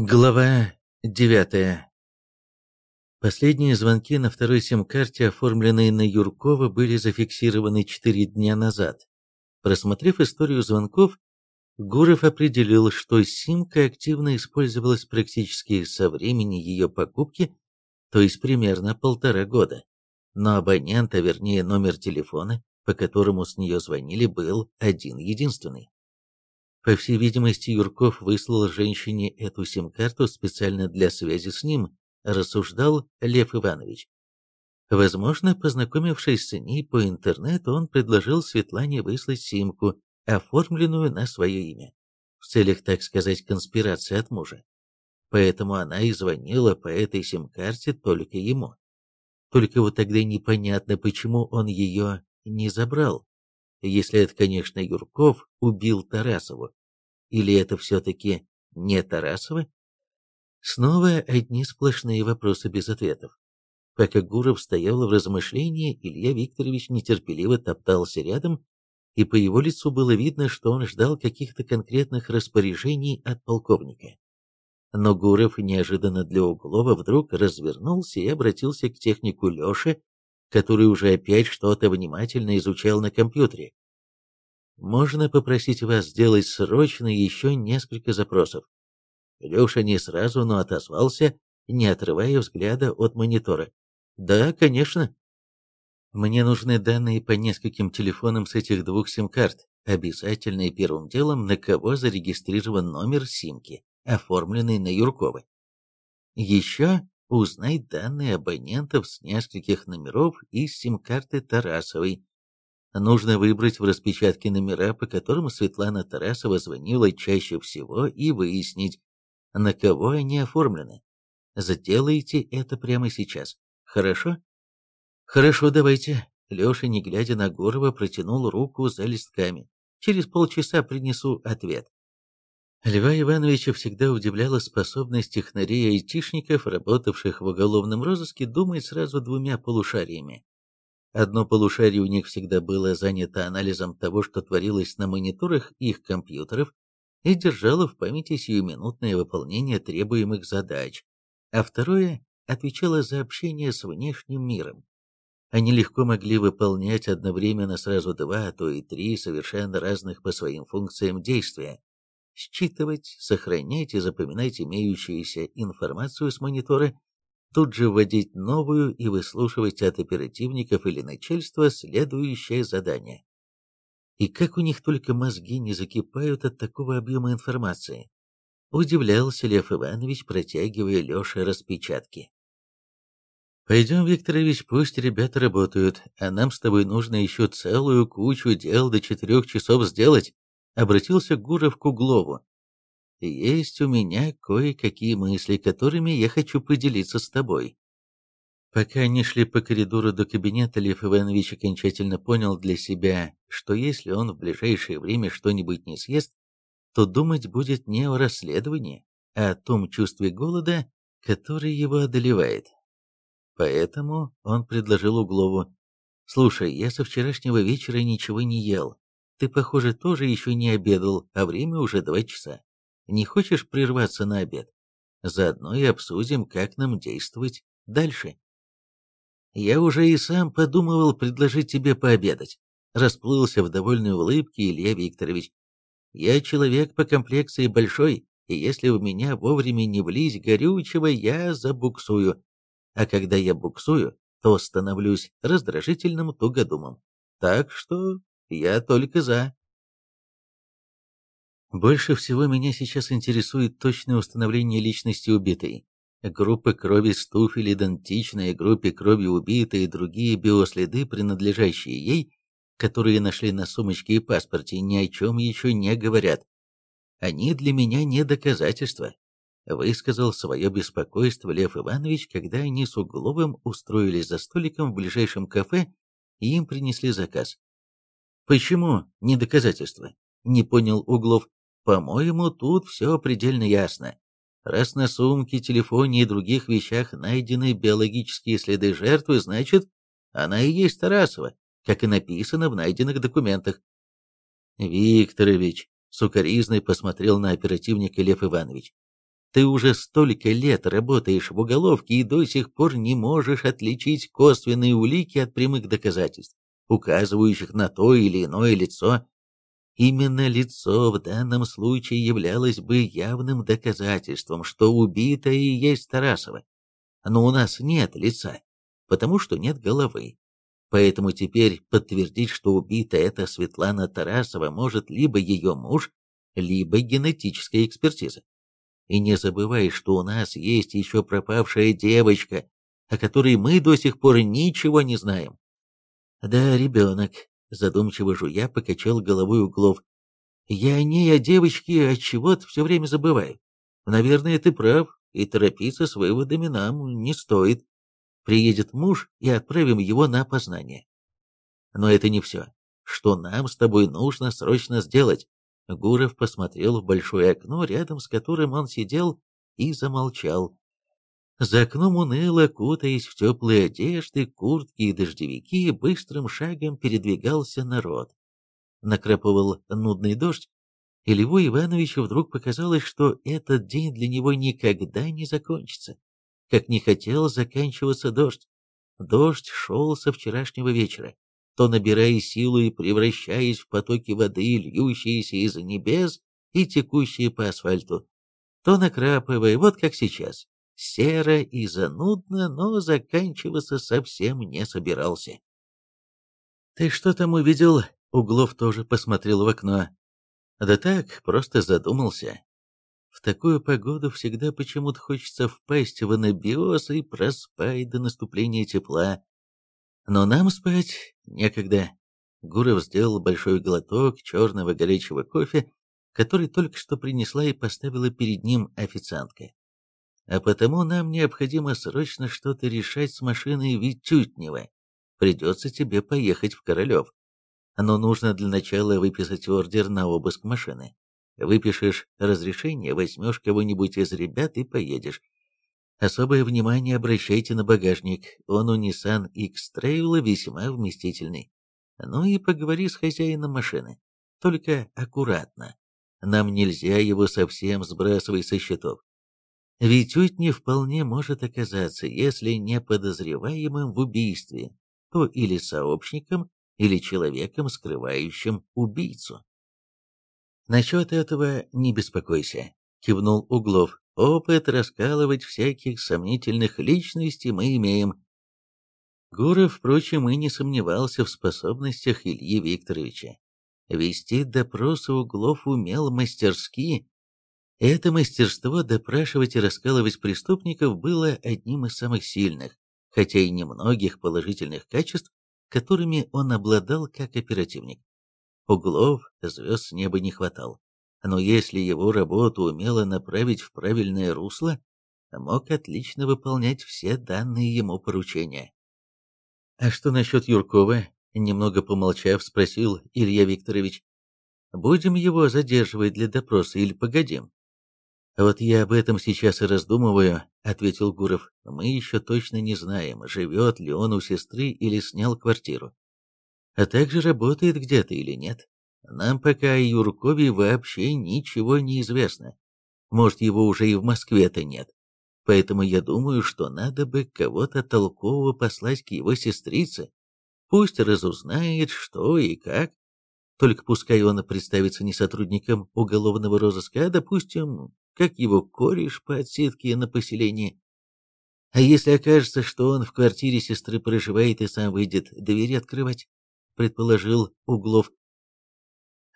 Глава девятая. Последние звонки на второй сим-карте, оформленные на Юркова, были зафиксированы четыре дня назад. Просмотрев историю звонков, Гуров определил, что симка активно использовалась практически со времени ее покупки, то есть примерно полтора года. Но абонент, а вернее номер телефона, по которому с нее звонили, был один-единственный. По всей видимости, Юрков выслал женщине эту сим-карту специально для связи с ним, рассуждал Лев Иванович. Возможно, познакомившись с ней по интернету, он предложил Светлане выслать симку, оформленную на свое имя, в целях, так сказать, конспирации от мужа. Поэтому она и звонила по этой сим-карте только ему. Только вот тогда непонятно, почему он ее не забрал. Если это, конечно, Юрков убил Тарасову. Или это все-таки не Тарасова? Снова одни сплошные вопросы без ответов. Пока Гуров стоял в размышлении, Илья Викторович нетерпеливо топтался рядом, и по его лицу было видно, что он ждал каких-то конкретных распоряжений от полковника. Но Гуров неожиданно для Углова вдруг развернулся и обратился к технику Леше, который уже опять что-то внимательно изучал на компьютере. Можно попросить вас сделать срочно еще несколько запросов. Леша не сразу, но отозвался, не отрывая взгляда от монитора. Да, конечно. Мне нужны данные по нескольким телефонам с этих двух сим-карт. Обязательно и первым делом, на кого зарегистрирован номер симки, оформленный на Юркова. Еще узнай данные абонентов с нескольких номеров из сим-карты Тарасовой, Нужно выбрать в распечатке номера, по которым Светлана Тарасова звонила чаще всего, и выяснить, на кого они оформлены. Сделайте это прямо сейчас. Хорошо? Хорошо, давайте. Леша, не глядя на Гурова, протянул руку за листками. Через полчаса принесу ответ. Льва Ивановича всегда удивляла способность технарей и айтишников, работавших в уголовном розыске, думать сразу двумя полушариями. Одно полушарие у них всегда было занято анализом того, что творилось на мониторах их компьютеров, и держало в памяти сиюминутное выполнение требуемых задач, а второе отвечало за общение с внешним миром. Они легко могли выполнять одновременно сразу два, а то и три совершенно разных по своим функциям действия. Считывать, сохранять и запоминать имеющуюся информацию с монитора тут же вводить новую и выслушивать от оперативников или начальства следующее задание. И как у них только мозги не закипают от такого объема информации. Удивлялся Лев Иванович, протягивая Леше распечатки. «Пойдем, Викторович, пусть ребята работают, а нам с тобой нужно еще целую кучу дел до четырех часов сделать», обратился Гуров к Углову, есть у меня кое-какие мысли, которыми я хочу поделиться с тобой. Пока они шли по коридору до кабинета, Лев Иванович окончательно понял для себя, что если он в ближайшее время что-нибудь не съест, то думать будет не о расследовании, а о том чувстве голода, который его одолевает. Поэтому он предложил Углову, «Слушай, я со вчерашнего вечера ничего не ел. Ты, похоже, тоже еще не обедал, а время уже два часа. Не хочешь прерваться на обед? Заодно и обсудим, как нам действовать дальше. Я уже и сам подумывал предложить тебе пообедать. Расплылся в довольной улыбке Илья Викторович. Я человек по комплекции большой, и если у меня вовремя не влезть горючего, я забуксую. А когда я буксую, то становлюсь раздражительным тугодумом. Так что я только за. Больше всего меня сейчас интересует точное установление личности убитой. Группы крови с туфель идентичные группе крови убитой и другие биоследы, принадлежащие ей, которые нашли на сумочке и паспорте, ни о чем еще не говорят. Они для меня не доказательства. Высказал свое беспокойство Лев Иванович, когда они с Угловым устроились за столиком в ближайшем кафе и им принесли заказ. «Почему не доказательства?» — не понял Углов. По-моему, тут все предельно ясно. Раз на сумке, телефоне и других вещах найдены биологические следы жертвы, значит, она и есть Тарасова, как и написано в найденных документах. Викторович, сукоризный посмотрел на оперативника Лев Иванович. Ты уже столько лет работаешь в уголовке и до сих пор не можешь отличить косвенные улики от прямых доказательств, указывающих на то или иное лицо. Именно лицо в данном случае являлось бы явным доказательством, что убитая и есть Тарасова. Но у нас нет лица, потому что нет головы. Поэтому теперь подтвердить, что убита эта Светлана Тарасова может либо ее муж, либо генетическая экспертиза. И не забывай, что у нас есть еще пропавшая девочка, о которой мы до сих пор ничего не знаем. Да, ребенок, задумчиво жуя, покачал головой углов. Я о ней, о девочке, от чего-то все время забываю. Наверное, ты прав, и торопиться с выводами нам не стоит. Приедет муж, и отправим его на опознание. Но это не все. Что нам с тобой нужно срочно сделать? Гуров посмотрел в большое окно, рядом с которым он сидел, и замолчал. За окном уныло, кутаясь в теплые одежды, куртки и дождевики, быстрым шагом передвигался народ. Накрапывал нудный дождь, и Льву Ивановичу вдруг показалось, что этот день для него никогда не закончится как не хотел заканчиваться дождь. Дождь шел со вчерашнего вечера, то набирая силу и превращаясь в потоки воды, льющиеся из небес и текущие по асфальту, то накрапывая, вот как сейчас, серо и занудно, но заканчиваться совсем не собирался. «Ты что там увидел?» Углов тоже посмотрел в окно. «Да так, просто задумался. В такую погоду всегда почему-то хочется впасть в анабиоз и проспать до наступления тепла. Но нам спать некогда. Гуров сделал большой глоток черного горячего кофе, который только что принесла и поставила перед ним официантка. А потому нам необходимо срочно что-то решать с машиной Витютнева. Придется тебе поехать в Королев. Но нужно для начала выписать ордер на обыск машины. Выпишешь разрешение, возьмешь кого-нибудь из ребят и поедешь. Особое внимание обращайте на багажник, он у Nissan X-Trail весьма вместительный. Ну и поговори с хозяином машины. Только аккуратно. Нам нельзя его совсем сбрасывать со счетов. Ведь не вполне может оказаться, если не подозреваемым в убийстве, то или сообщником, или человеком, скрывающим убийцу. «Насчет этого не беспокойся», — кивнул Углов. «Опыт раскалывать всяких сомнительных личностей мы имеем». Гуров, впрочем, и не сомневался в способностях Ильи Викторовича. Вести допросы Углов умел мастерски. Это мастерство допрашивать и раскалывать преступников было одним из самых сильных, хотя и немногих положительных качеств, которыми он обладал как оперативник. Углов звезд с неба не хватал. Но если его работу умело направить в правильное русло, мог отлично выполнять все данные ему поручения. «А что насчет Юркова?» — немного помолчав, спросил Илья Викторович. «Будем его задерживать для допроса или погодим?» «Вот я об этом сейчас и раздумываю», — ответил Гуров. «Мы еще точно не знаем, живет ли он у сестры или снял квартиру а также работает где-то или нет. Нам пока о Юркове вообще ничего не известно. Может, его уже и в Москве-то нет. Поэтому я думаю, что надо бы кого-то толкового послать к его сестрице. Пусть разузнает, что и как. Только пускай он представится не сотрудником уголовного розыска, а, допустим, как его кореш по отсидке на поселении. А если окажется, что он в квартире сестры проживает и сам выйдет двери открывать? предположил Углов.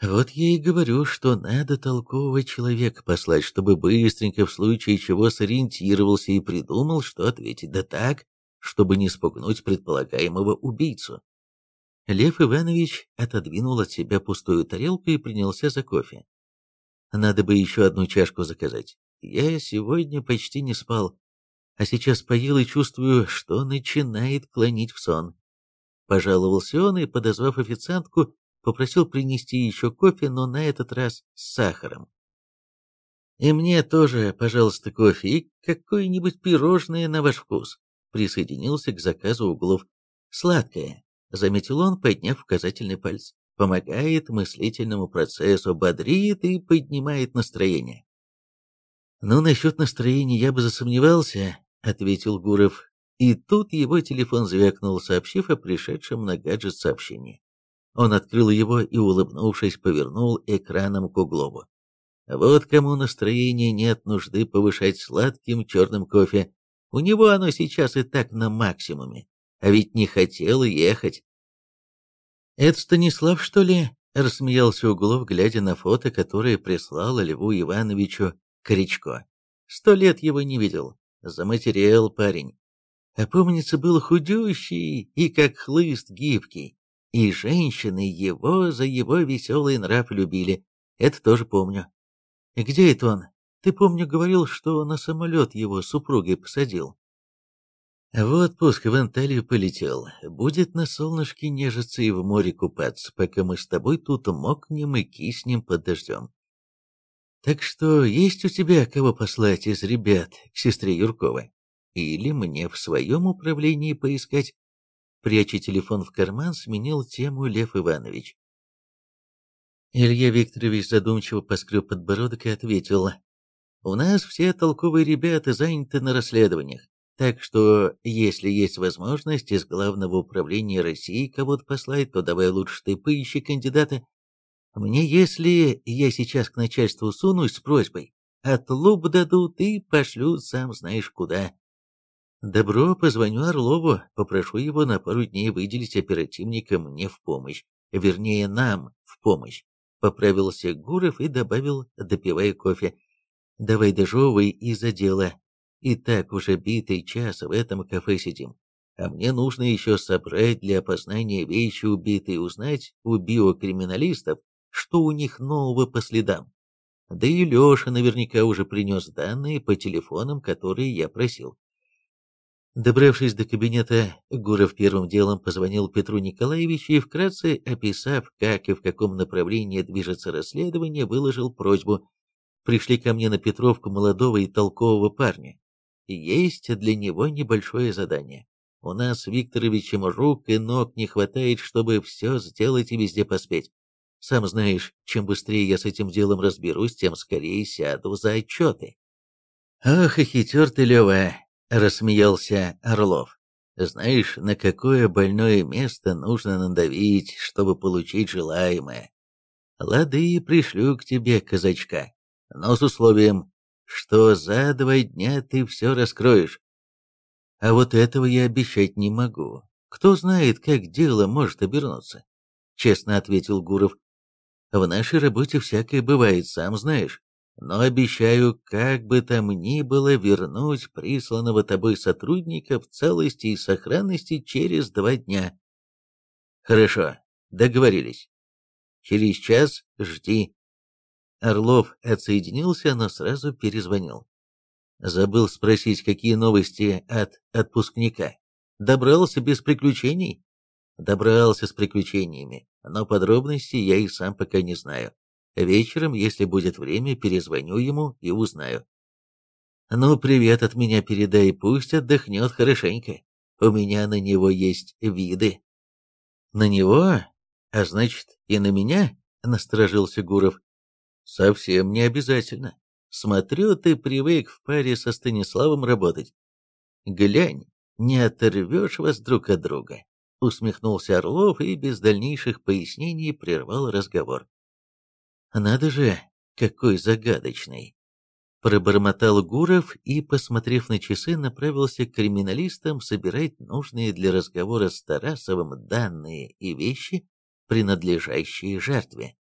Вот я и говорю, что надо толкового человека послать, чтобы быстренько в случае чего сориентировался и придумал, что ответить, да так, чтобы не спугнуть предполагаемого убийцу. Лев Иванович отодвинул от себя пустую тарелку и принялся за кофе. Надо бы еще одну чашку заказать. Я сегодня почти не спал, а сейчас поел и чувствую, что начинает клонить в сон. Пожаловался он и, подозвав официантку, попросил принести еще кофе, но на этот раз с сахаром. «И мне тоже, пожалуйста, кофе и какое-нибудь пирожное на ваш вкус», присоединился к заказу углов. «Сладкое», — заметил он, подняв указательный палец. «Помогает мыслительному процессу, бодрит и поднимает настроение». «Ну, насчет настроения я бы засомневался», — ответил Гуров. И тут его телефон звякнул, сообщив о пришедшем на гаджет сообщении. Он открыл его и, улыбнувшись, повернул экраном к углову. Вот кому настроения нет нужды повышать сладким черным кофе. У него оно сейчас и так на максимуме. А ведь не хотел ехать. «Это Станислав, что ли?» — рассмеялся Углов, глядя на фото, которое прислал Льву Ивановичу Корячко. «Сто лет его не видел. Заматериал парень. А помнится, был худющий и как хлыст гибкий. И женщины его за его веселый нрав любили. Это тоже помню. Где это он? Ты, помню, говорил, что на самолет его супругой посадил. В отпуск в Анталию полетел. Будет на солнышке нежиться и в море купаться, пока мы с тобой тут мокнем и киснем под дождем. Так что есть у тебя кого послать из ребят к сестре Юрковой? Или мне в своем управлении поискать? Пряча телефон в карман, сменил тему Лев Иванович. Илья Викторович задумчиво поскреб подбородок и ответил. «У нас все толковые ребята заняты на расследованиях, так что, если есть возможность из Главного управления России кого-то послать, то давай лучше ты поищи кандидата. Мне, если я сейчас к начальству сунусь с просьбой, отлуп дадут и пошлют сам знаешь куда. Добро, позвоню Орлову, попрошу его на пару дней выделить оперативника мне в помощь, вернее, нам в помощь. Поправился Гуров и добавил, допивая кофе. Давай дожевывай и за дело. И так уже битый час в этом кафе сидим. А мне нужно еще собрать для опознания вещи убитые, узнать у биокриминалистов, что у них нового по следам. Да и Леша наверняка уже принес данные по телефонам, которые я просил. Добравшись до кабинета, Гуров первым делом позвонил Петру Николаевичу и, вкратце описав, как и в каком направлении движется расследование, выложил просьбу. Пришли ко мне на Петровку молодого и толкового парня. Есть для него небольшое задание. У нас Викторовичем рук и ног не хватает, чтобы все сделать и везде поспеть. Сам знаешь, чем быстрее я с этим делом разберусь, тем скорее сяду за отчеты. Ох, и хитер ты, Лева, рассмеялся Орлов. Знаешь, на какое больное место нужно надавить, чтобы получить желаемое? Лады, пришлю к тебе казачка, но с условием, что за два дня ты все раскроешь. А вот этого я обещать не могу. Кто знает, как дело может обернуться? Честно ответил Гуров. В нашей работе всякое бывает, сам знаешь но обещаю, как бы там ни было, вернуть присланного тобой сотрудника в целости и сохранности через два дня. Хорошо, договорились. Через час жди. Орлов отсоединился, но сразу перезвонил. Забыл спросить, какие новости от отпускника. Добрался без приключений? Добрался с приключениями, но подробностей я и сам пока не знаю. Вечером, если будет время, перезвоню ему и узнаю. Ну, привет от меня передай, пусть отдохнет хорошенько. У меня на него есть виды. На него? А значит, и на меня? Насторожился Гуров. Совсем не обязательно. Смотрю, ты привык в паре со Станиславом работать. Глянь, не оторвешь вас друг от друга. Усмехнулся Орлов и без дальнейших пояснений прервал разговор. «Надо же, какой загадочный!» Пробормотал Гуров и, посмотрев на часы, направился к криминалистам собирать нужные для разговора с Тарасовым данные и вещи, принадлежащие жертве.